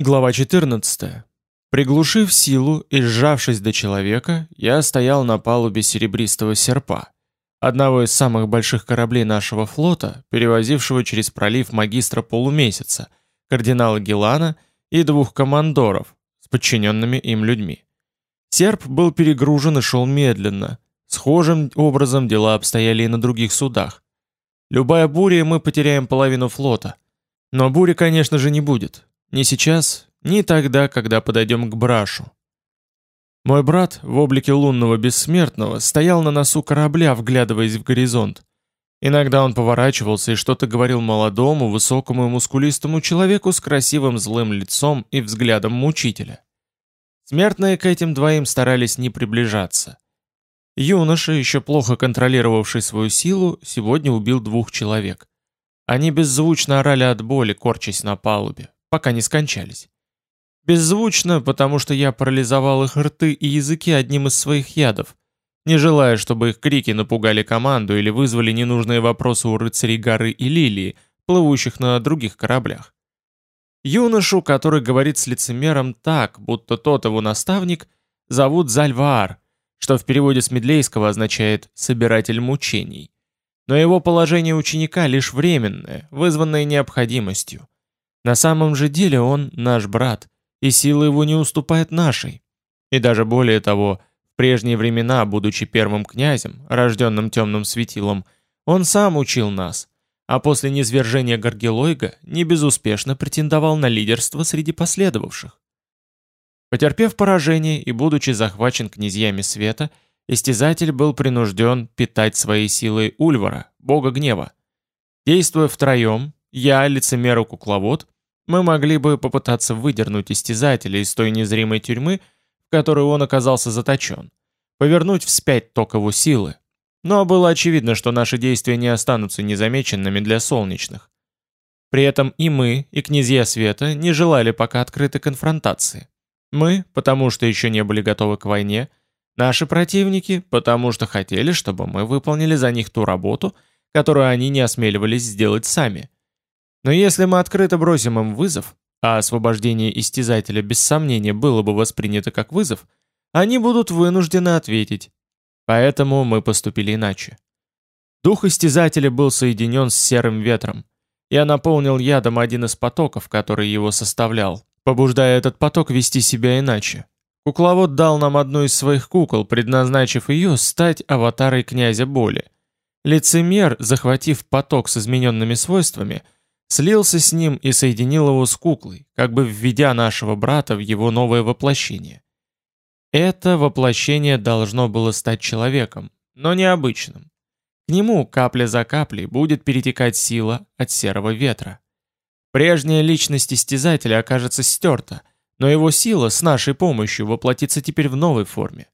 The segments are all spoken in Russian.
Глава 14. Приглушив силу и сжавшись до человека, я стоял на палубе серебристого серпа, одного из самых больших кораблей нашего флота, перевозившего через пролив магистра полумесяца, кардинала Гелана и двух командоров с подчиненными им людьми. Серп был перегружен и шел медленно. Схожим образом дела обстояли и на других судах. Любая буря, мы потеряем половину флота. Но бури, конечно же, не будет. Ни сейчас, ни тогда, когда подойдем к брашу. Мой брат, в облике лунного бессмертного, стоял на носу корабля, вглядываясь в горизонт. Иногда он поворачивался и что-то говорил молодому, высокому и мускулистому человеку с красивым злым лицом и взглядом мучителя. Смертные к этим двоим старались не приближаться. Юноша, еще плохо контролировавший свою силу, сегодня убил двух человек. Они беззвучно орали от боли, корчась на палубе пока не скончались. Беззвучно, потому что я парализовал их рты и языки одним из своих ядов, не желая, чтобы их крики напугали команду или вызвали ненужные вопросы у рыцарей горы и лилии, плывущих на других кораблях. Юношу, который говорит с лицемером так, будто тот его наставник, зовут Зальваар, что в переводе с медлейского означает «собиратель мучений». Но его положение ученика лишь временное, вызванное необходимостью. На самом же деле он наш брат, и сила его не уступает нашей. И даже более того, в прежние времена, будучи первым князем, рожденным темным светилом, он сам учил нас, а после низвержения Гаргелойга не безуспешно претендовал на лидерство среди последовавших. Потерпев поражение и будучи захвачен князьями света, истязатель был принужден питать своей силой Ульвара, бога гнева. Действуя втроем, я, лицемер кукловод, мы могли бы попытаться выдернуть истязателя из той незримой тюрьмы, в которой он оказался заточен, повернуть вспять ток его силы. Но было очевидно, что наши действия не останутся незамеченными для солнечных. При этом и мы, и князья света не желали пока открытой конфронтации. Мы, потому что еще не были готовы к войне, наши противники, потому что хотели, чтобы мы выполнили за них ту работу, которую они не осмеливались сделать сами – но если мы открыто бросим им вызов, а освобождение истязателя без сомнения было бы воспринято как вызов, они будут вынуждены ответить. Поэтому мы поступили иначе. Дух истязателя был соединен с серым ветром. Я наполнил ядом один из потоков, который его составлял, побуждая этот поток вести себя иначе. Кукловод дал нам одну из своих кукол, предназначив ее стать аватарой князя боли. Лицемер, захватив поток с измененными свойствами – слился с ним и соединил его с куклой, как бы введя нашего брата в его новое воплощение. Это воплощение должно было стать человеком, но необычным. К нему капля за каплей будет перетекать сила от серого ветра. Прежняя личность истязателя окажется стерта, но его сила с нашей помощью воплотится теперь в новой форме.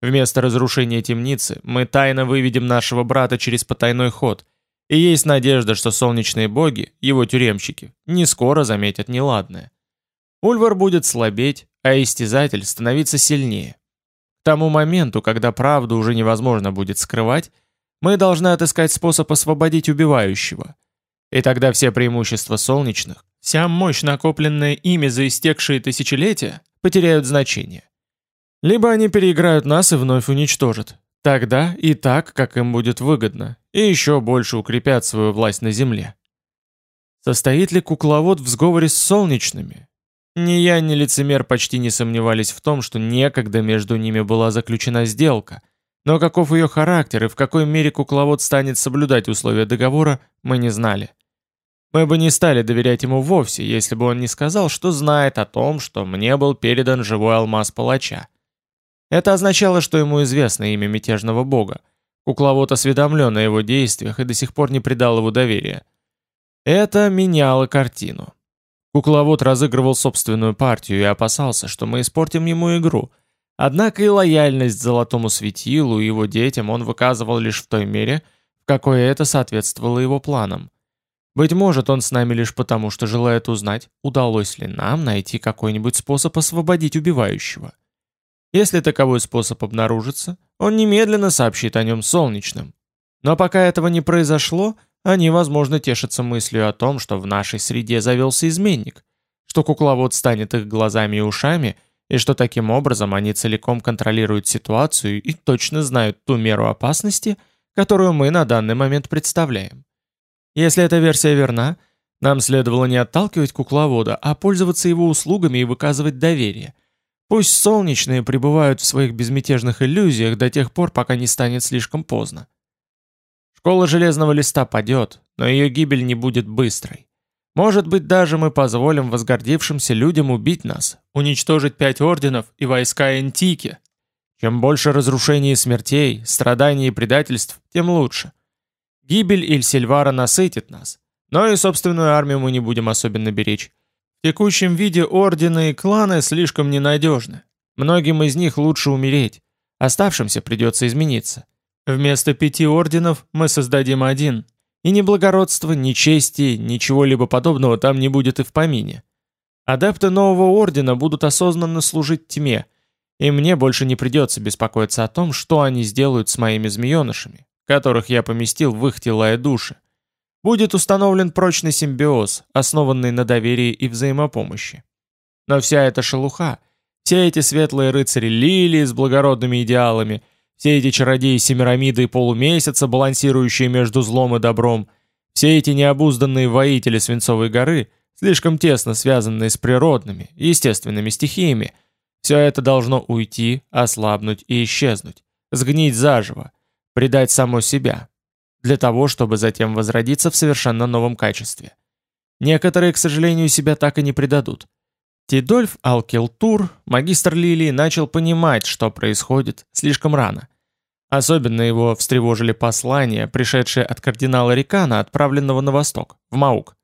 Вместо разрушения темницы мы тайно выведем нашего брата через потайной ход – и есть надежда, что солнечные боги, его тюремщики, не скоро заметят неладное. Ульвар будет слабеть, а истязатель становиться сильнее. К тому моменту, когда правду уже невозможно будет скрывать, мы должны отыскать способ освободить убивающего. И тогда все преимущества солнечных, вся мощь, накопленная ими за истекшие тысячелетия, потеряют значение. Либо они переиграют нас и вновь уничтожат. Тогда и так, как им будет выгодно, и еще больше укрепят свою власть на земле. Состоит ли кукловод в сговоре с солнечными? Ни я, ни лицемер почти не сомневались в том, что некогда между ними была заключена сделка, но каков ее характер и в какой мере кукловод станет соблюдать условия договора, мы не знали. Мы бы не стали доверять ему вовсе, если бы он не сказал, что знает о том, что мне был передан живой алмаз палача. Это означало, что ему известно имя мятежного бога, Кукловод осведомлен о его действиях и до сих пор не придал его доверия. Это меняло картину. Кукловод разыгрывал собственную партию и опасался, что мы испортим ему игру. Однако и лояльность золотому светилу и его детям он выказывал лишь в той мере, в какой это соответствовало его планам. Быть может, он с нами лишь потому, что желает узнать, удалось ли нам найти какой-нибудь способ освободить убивающего. Если таковой способ обнаружится, он немедленно сообщит о нем солнечным. Но пока этого не произошло, они, возможно, тешатся мыслью о том, что в нашей среде завелся изменник, что кукловод станет их глазами и ушами, и что таким образом они целиком контролируют ситуацию и точно знают ту меру опасности, которую мы на данный момент представляем. Если эта версия верна, нам следовало не отталкивать кукловода, а пользоваться его услугами и выказывать доверие. Пусть солнечные пребывают в своих безмятежных иллюзиях до тех пор, пока не станет слишком поздно. Школа Железного Листа падет, но ее гибель не будет быстрой. Может быть, даже мы позволим возгордившимся людям убить нас, уничтожить пять орденов и войска Энтики. Чем больше разрушений и смертей, страданий и предательств, тем лучше. Гибель Ильсельвара насытит нас, но и собственную армию мы не будем особенно беречь. В текущем виде ордены и кланы слишком ненадежны. Многим из них лучше умереть. Оставшимся придется измениться. Вместо пяти орденов мы создадим один. И ни благородства, ни чести, ничего-либо подобного там не будет и в помине. Адепты нового ордена будут осознанно служить тьме, и мне больше не придется беспокоиться о том, что они сделают с моими змеенышами, которых я поместил в их тела и души. Будет установлен прочный симбиоз, основанный на доверии и взаимопомощи. Но вся эта шелуха, все эти светлые рыцари лилии с благородными идеалами, все эти чародеи Семирамиды и полумесяца, балансирующие между злом и добром, все эти необузданные воители Свинцовой горы, слишком тесно связанные с природными, естественными стихиями, все это должно уйти, ослабнуть и исчезнуть, сгнить заживо, предать само себя, для того, чтобы затем возродиться в совершенно новом качестве. Некоторые, к сожалению, себя так и не предадут. Тидольф Алкелтур, магистр Лилии, начал понимать, что происходит, слишком рано. Особенно его встревожили послания, пришедшие от кардинала Рикана, отправленного на восток, в Маук.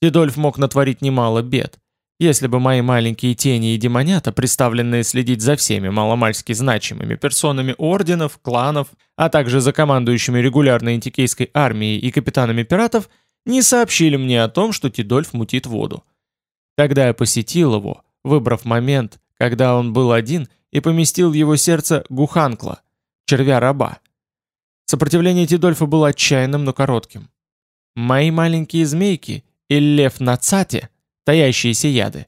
Тидольф мог натворить немало бед, если бы мои маленькие тени и демонята, приставленные следить за всеми мало-мальски значимыми персонами орденов, кланов, а также за командующими регулярной антикейской армией и капитанами пиратов, не сообщили мне о том, что Тидольф мутит воду. Тогда я посетил его, выбрав момент, когда он был один, и поместил в его сердце Гуханкла, червя-раба. Сопротивление Тидольфа было отчаянным, но коротким. Мои маленькие змейки и лев на цате таящиеся яды,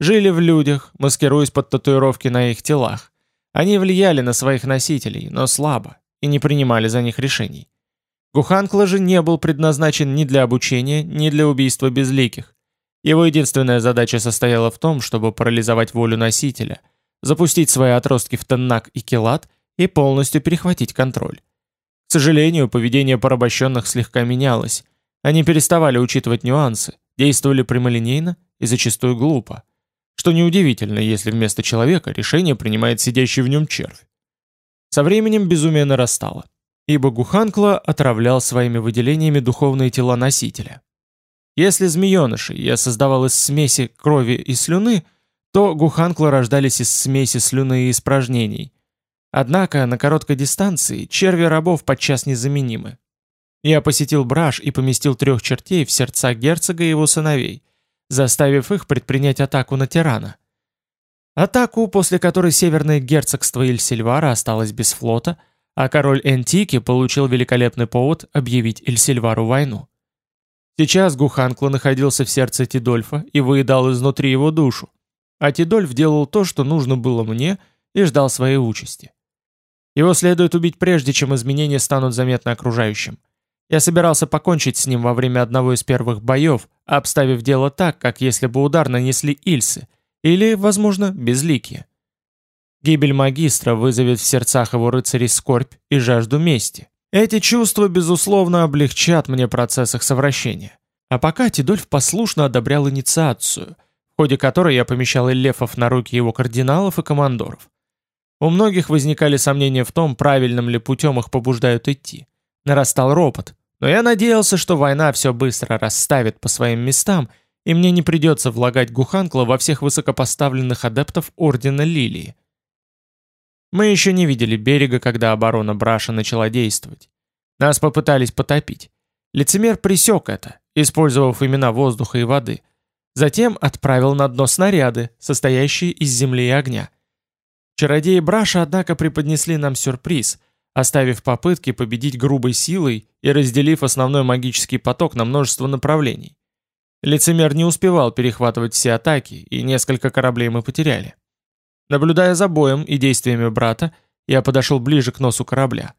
жили в людях, маскируясь под татуировки на их телах. Они влияли на своих носителей, но слабо, и не принимали за них решений. Гуханкла же не был предназначен ни для обучения, ни для убийства безликих. Его единственная задача состояла в том, чтобы парализовать волю носителя, запустить свои отростки в Теннак и Келат и полностью перехватить контроль. К сожалению, поведение порабощенных слегка менялось. Они переставали учитывать нюансы, действовали прямолинейно и зачастую глупо, что неудивительно, если вместо человека решение принимает сидящий в нем червь. Со временем безумие нарастало, ибо Гуханкла отравлял своими выделениями духовные тела носителя. Если змеенышей я создавал из смеси крови и слюны, то Гуханкла рождались из смеси слюны и испражнений. Однако на короткой дистанции черви рабов подчас незаменимы. Я посетил Браш и поместил трех чертей в сердца герцога и его сыновей, заставив их предпринять атаку на тирана. Атаку, после которой северное герцогство Ильсильвара осталось без флота, а король Энтики получил великолепный повод объявить Ильсильвару войну. Сейчас Гуханкла находился в сердце Тидольфа и выедал изнутри его душу, а Тидольф делал то, что нужно было мне, и ждал своей участи. Его следует убить прежде, чем изменения станут заметны окружающим. Я собирался покончить с ним во время одного из первых боев, обставив дело так, как если бы удар нанесли Ильсы, или, возможно, безликие. Гибель магистра вызовет в сердцах его рыцарей скорбь и жажду мести. Эти чувства, безусловно, облегчат мне процесс их совращения. А пока Тидольф послушно одобрял инициацию, в ходе которой я помещал эльфов на руки его кардиналов и командоров. У многих возникали сомнения в том, правильным ли путем их побуждают идти. Нарастал ропот, но я надеялся, что война все быстро расставит по своим местам, и мне не придется влагать Гуханкла во всех высокопоставленных адептов Ордена Лилии. Мы еще не видели берега, когда оборона Браша начала действовать. Нас попытались потопить. Лицемер пресек это, использовав имена воздуха и воды. Затем отправил на дно снаряды, состоящие из земли и огня. Чародеи Браша, однако, преподнесли нам сюрприз, оставив попытки победить грубой силой и разделив основной магический поток на множество направлений. Лицемер не успевал перехватывать все атаки, и несколько кораблей мы потеряли. Наблюдая за боем и действиями брата, я подошел ближе к носу корабля.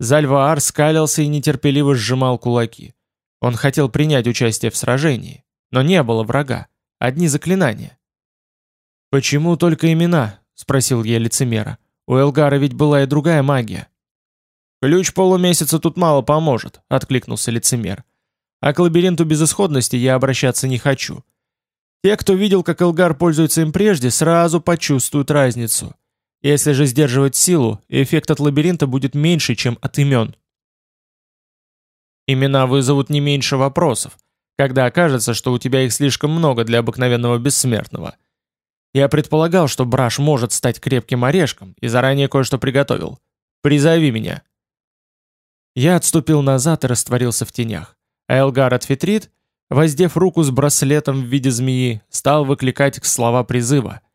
Зальваар скалился и нетерпеливо сжимал кулаки. Он хотел принять участие в сражении, но не было врага, одни заклинания. «Почему только имена?» — спросил я лицемера. «У Элгара ведь была и другая магия». «Ключ полумесяца тут мало поможет», — откликнулся лицемер. «А к лабиринту безысходности я обращаться не хочу. Те, кто видел, как Элгар пользуется им прежде, сразу почувствуют разницу. Если же сдерживать силу, эффект от лабиринта будет меньше, чем от имен. Имена вызовут не меньше вопросов, когда окажется, что у тебя их слишком много для обыкновенного бессмертного. Я предполагал, что Браш может стать крепким орешком, и заранее кое-что приготовил. Призови меня. Я отступил назад и растворился в тенях. А Элгар отфитрит, воздев руку с браслетом в виде змеи, стал выкликать слова призыва —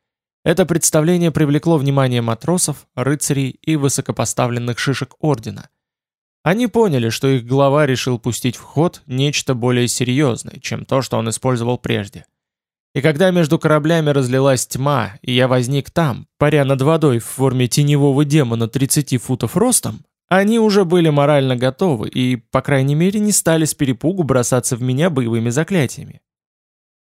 это представление привлекло внимание матросов, рыцарей и высокопоставленных шишек ордена. Они поняли, что их глава решил пустить в ход нечто более серьезное, чем то, что он использовал прежде. И когда между кораблями разлилась тьма, и я возник там, паря над водой в форме теневого демона 30 футов ростом, они уже были морально готовы и, по крайней мере, не стали с перепугу бросаться в меня боевыми заклятиями.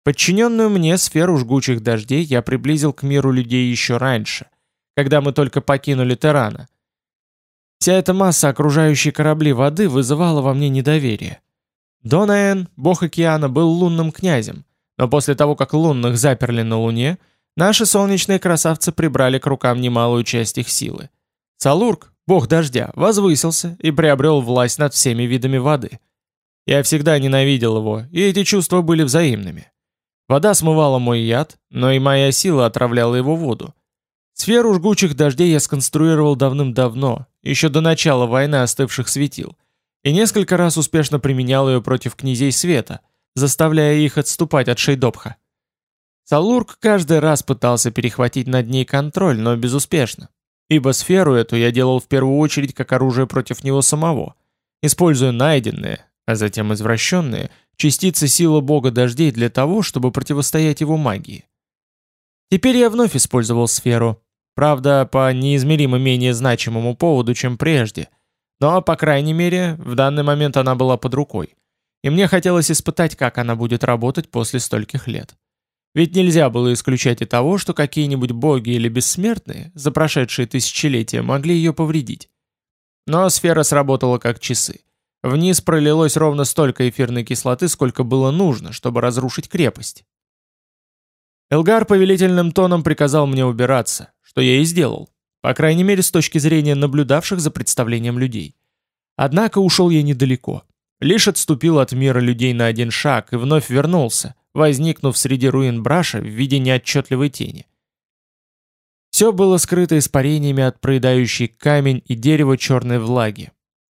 Подчиненную мне сферу жгучих дождей я приблизил к миру людей еще раньше, когда мы только покинули Террана. Вся эта масса окружающей корабли воды вызывала во мне недоверие. Донаэн, бог океана, был лунным князем, но после того, как лунных заперли на Луне, наши солнечные красавцы прибрали к рукам немалую часть их силы. Салурк, бог дождя, возвысился и приобрел власть над всеми видами воды. Я всегда ненавидел его, и эти чувства были взаимными. Вода смывала мой яд, но и моя сила отравляла его воду. Сферу жгучих дождей я сконструировал давным-давно, еще до начала войны остывших светил, и несколько раз успешно применял ее против князей света, заставляя их отступать от Шейдопха. Салурк каждый раз пытался перехватить над ней контроль, но безуспешно, ибо сферу эту я делал в первую очередь как оружие против него самого, используя найденные, а затем извращенные, частицы силы бога дождей для того, чтобы противостоять его магии. Теперь я вновь использовал сферу, правда, по неизмеримо менее значимому поводу, чем прежде, но, по крайней мере, в данный момент она была под рукой, и мне хотелось испытать, как она будет работать после стольких лет. Ведь нельзя было исключать и того, что какие-нибудь боги или бессмертные за прошедшие тысячелетия могли ее повредить. Но сфера сработала как часы. Вниз пролилось ровно столько эфирной кислоты, сколько было нужно, чтобы разрушить крепость. Элгар повелительным тоном приказал мне убираться, что я и сделал, по крайней мере с точки зрения наблюдавших за представлением людей. Однако ушел я недалеко. Лишь отступил от мира людей на один шаг и вновь вернулся, возникнув среди руин Браша в виде неотчетливой тени. Все было скрыто испарениями от проедающей камень и дерево черной влаги,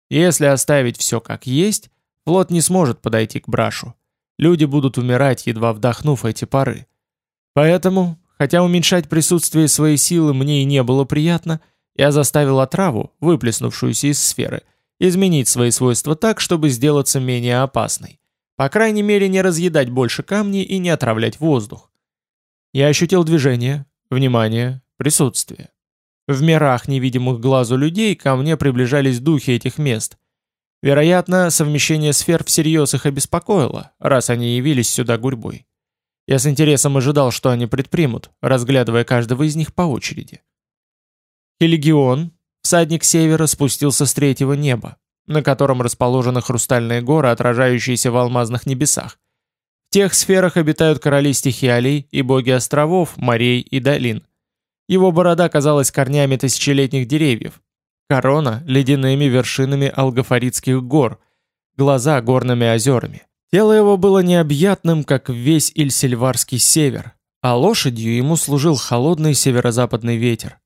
если оставить все как есть, флот не сможет подойти к брашу. Люди будут умирать, едва вдохнув эти пары. Поэтому, хотя уменьшать присутствие своей силы мне и не было приятно, я заставил отраву, выплеснувшуюся из сферы, изменить свои свойства так, чтобы сделаться менее опасной. По крайней мере, не разъедать больше камней и не отравлять воздух. Я ощутил движение, внимание, присутствие. В мирах невидимых глазу людей ко мне приближались духи этих мест. Вероятно, совмещение сфер всерьез их обеспокоило, раз они явились сюда гурьбой. Я с интересом ожидал, что они предпримут, разглядывая каждого из них по очереди. Хелигион, всадник севера, спустился с третьего неба, на котором расположены хрустальные горы, отражающиеся в алмазных небесах. В тех сферах обитают короли стихиалей и боги островов, морей и долин – его борода казалась корнями тысячелетних деревьев, корона — ледяными вершинами алгафаритских гор, глаза — горными озерами. Тело его было необъятным, как весь Ильсельварский север, а лошадью ему служил холодный северо-западный ветер.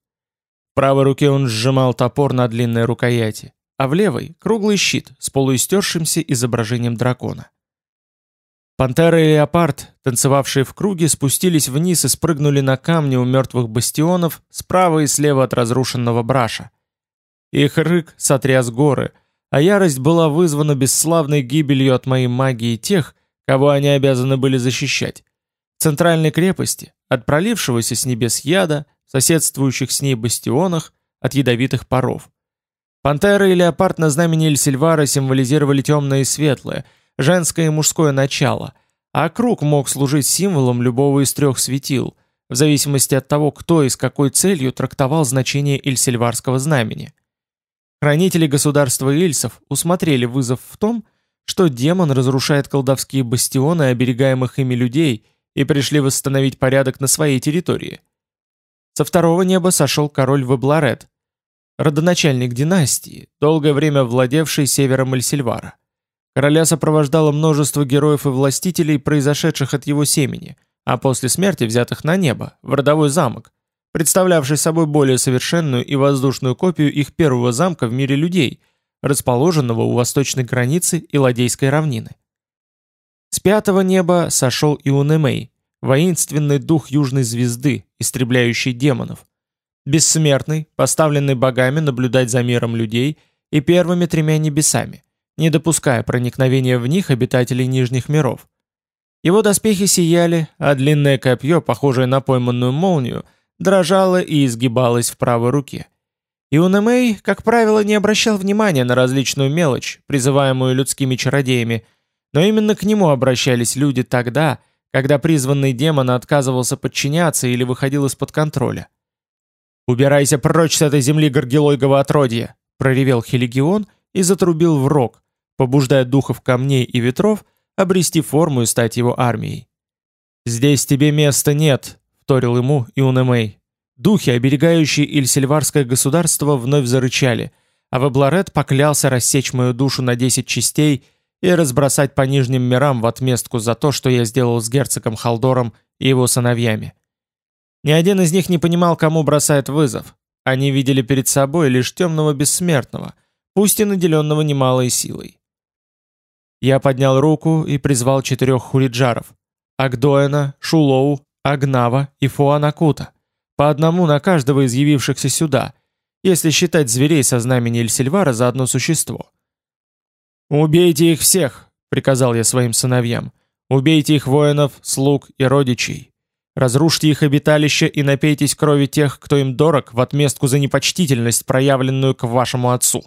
В правой руке он сжимал топор на длинной рукояти, а в левой — круглый щит с полуистершимся изображением дракона. Пантера и леопард, танцевавшие в круге, спустились вниз и спрыгнули на камни у мертвых бастионов справа и слева от разрушенного браша. Их рык сотряс горы, а ярость была вызвана бесславной гибелью от моей магии тех, кого они обязаны были защищать. В центральной крепости, от пролившегося с небес яда, соседствующих с ней бастионах, от ядовитых паров. Пантера и леопард на знамени Эльсильвара символизировали темное и светлое, женское и мужское начало, а круг мог служить символом любого из трех светил, в зависимости от того, кто и с какой целью трактовал значение Ильсильварского знамени. Хранители государства Ильсов усмотрели вызов в том, что демон разрушает колдовские бастионы оберегаемых ими людей и пришли восстановить порядок на своей территории. Со второго неба сошел король Вебларет, родоначальник династии, долгое время владевший севером Эльсильвара. Короля сопровождало множество героев и властителей, произошедших от его семени – а после смерти взятых на небо, в родовой замок, представлявший собой более совершенную и воздушную копию их первого замка в мире людей, расположенного у восточной границы Иладейской равнины. С пятого неба сошел Иунемей, воинственный дух южной звезды, истребляющий демонов, бессмертный, поставленный богами наблюдать за миром людей и первыми тремя небесами, не допуская проникновения в них обитателей нижних миров. Его доспехи сияли, а длинное копье, похожее на пойманную молнию, дрожало и изгибалось в правой руке. Иунэмэй, как правило, не обращал внимания на различную мелочь, призываемую людскими чародеями, но именно к нему обращались люди тогда, когда призванный демон отказывался подчиняться или выходил из-под контроля. «Убирайся прочь с этой земли горгилойгого отродья!» — проревел Хелигион и затрубил в рог, побуждая духов камней и ветров — обрести форму и стать его армией. «Здесь тебе места нет», — вторил ему Иунемей. Духи, оберегающие Ильсельварское государство, вновь зарычали, а Вебларет поклялся рассечь мою душу на десять частей и разбросать по нижним мирам в отместку за то, что я сделал с герцогом Халдором и его сыновьями. Ни один из них не понимал, кому бросает вызов. Они видели перед собой лишь темного бессмертного, пусть и наделенного немалой силой. Я поднял руку и призвал четырех хуриджаров. Агдоэна, Шулоу, Агнава и Фуанакута. По одному на каждого из явившихся сюда, если считать зверей со знамени Эльсильвара за одно существо. «Убейте их всех!» — приказал я своим сыновьям. «Убейте их воинов, слуг и родичей. Разрушьте их обиталище и напейтесь крови тех, кто им дорог, в отместку за непочтительность, проявленную к вашему отцу».